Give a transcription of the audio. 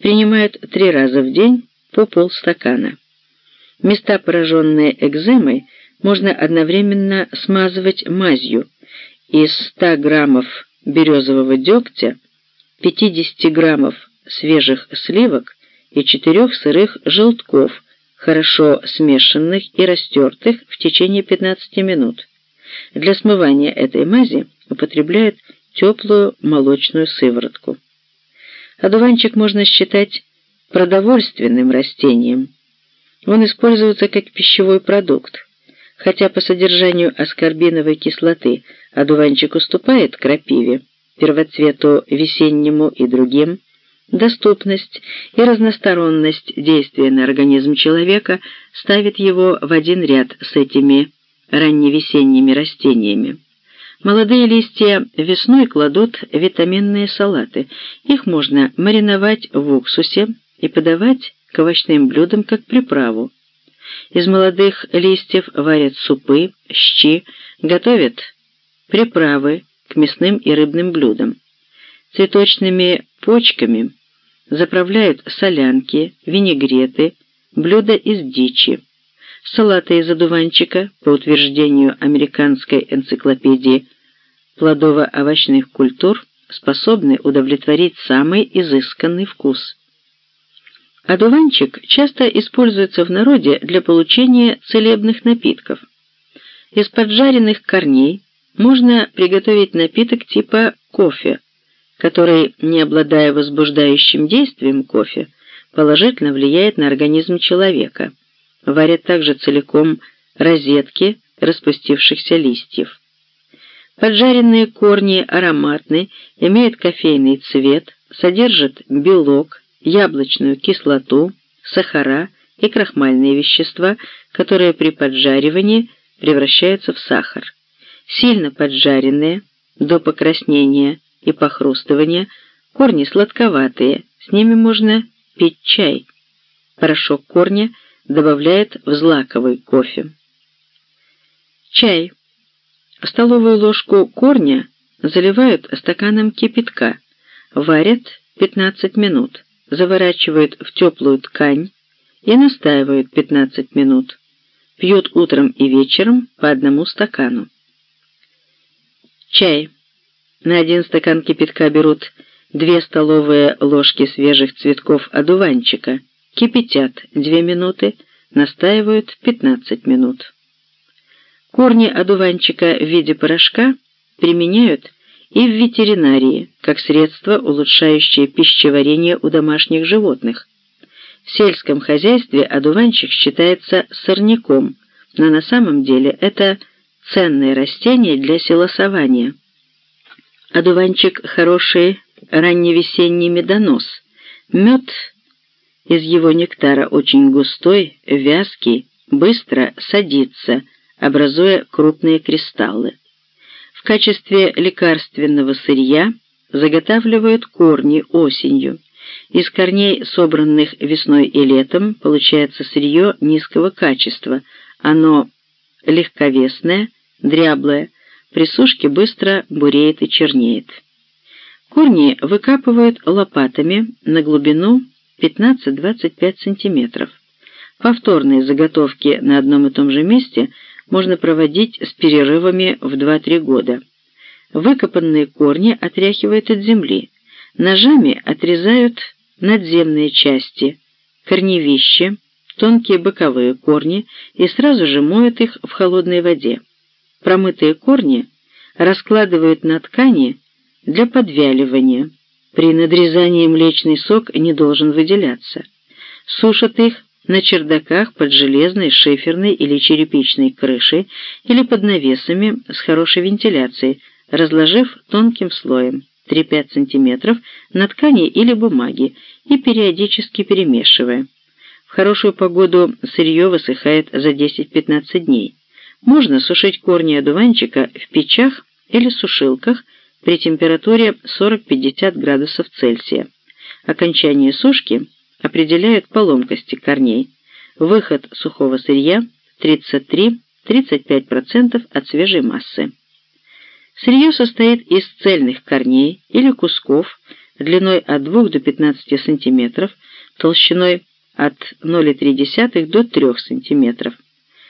принимают три раза в день по полстакана. Места, пораженные экземой, можно одновременно смазывать мазью из 100 граммов березового дегтя, 50 граммов свежих сливок и 4 сырых желтков, хорошо смешанных и растертых в течение 15 минут. Для смывания этой мази употребляют теплую молочную сыворотку. Одуванчик можно считать продовольственным растением. Он используется как пищевой продукт. Хотя по содержанию аскорбиновой кислоты одуванчик уступает крапиве, первоцвету весеннему и другим, доступность и разносторонность действия на организм человека ставит его в один ряд с этими ранневесенними растениями. Молодые листья весной кладут витаминные салаты. Их можно мариновать в уксусе и подавать к овощным блюдам как приправу. Из молодых листьев варят супы, щи, готовят приправы к мясным и рыбным блюдам. Цветочными почками заправляют солянки, винегреты, блюда из дичи. Салаты из одуванчика, по утверждению американской энциклопедии плодово-овощных культур, способны удовлетворить самый изысканный вкус. Одуванчик часто используется в народе для получения целебных напитков. Из поджаренных корней можно приготовить напиток типа кофе, который, не обладая возбуждающим действием кофе, положительно влияет на организм человека. Варят также целиком розетки распустившихся листьев. Поджаренные корни ароматны, имеют кофейный цвет, содержат белок, яблочную кислоту, сахара и крахмальные вещества, которые при поджаривании превращаются в сахар. Сильно поджаренные, до покраснения и похрустывания, корни сладковатые, с ними можно пить чай. Порошок корня добавляет в злаковый кофе. Чай. Столовую ложку корня заливают стаканом кипятка, варят 15 минут заворачивают в теплую ткань и настаивают 15 минут. Пьют утром и вечером по одному стакану. Чай. На один стакан кипятка берут 2 столовые ложки свежих цветков одуванчика, кипятят 2 минуты, настаивают 15 минут. Корни одуванчика в виде порошка применяют и в ветеринарии, как средство, улучшающее пищеварение у домашних животных. В сельском хозяйстве одуванчик считается сорняком, но на самом деле это ценное растение для селосования. Одуванчик – хороший ранневесенний медонос. Мед из его нектара очень густой, вязкий, быстро садится, образуя крупные кристаллы. В качестве лекарственного сырья заготавливают корни осенью. Из корней, собранных весной и летом, получается сырье низкого качества. Оно легковесное, дряблое, при сушке быстро буреет и чернеет. Корни выкапывают лопатами на глубину 15-25 см. Повторные заготовки на одном и том же месте – можно проводить с перерывами в 2-3 года. Выкопанные корни отряхивают от земли. Ножами отрезают надземные части, корневища, тонкие боковые корни и сразу же моют их в холодной воде. Промытые корни раскладывают на ткани для подвяливания. При надрезании млечный сок не должен выделяться. Сушат их на чердаках под железной, шиферной или черепичной крышей или под навесами с хорошей вентиляцией, разложив тонким слоем 3-5 см на ткани или бумаге и периодически перемешивая. В хорошую погоду сырье высыхает за 10-15 дней. Можно сушить корни одуванчика в печах или сушилках при температуре 40-50 градусов Цельсия. Окончание сушки – определяют по ломкости корней. Выход сухого сырья 33-35% от свежей массы. Сырье состоит из цельных корней или кусков, длиной от 2 до 15 см, толщиной от 0,3 до 3 см.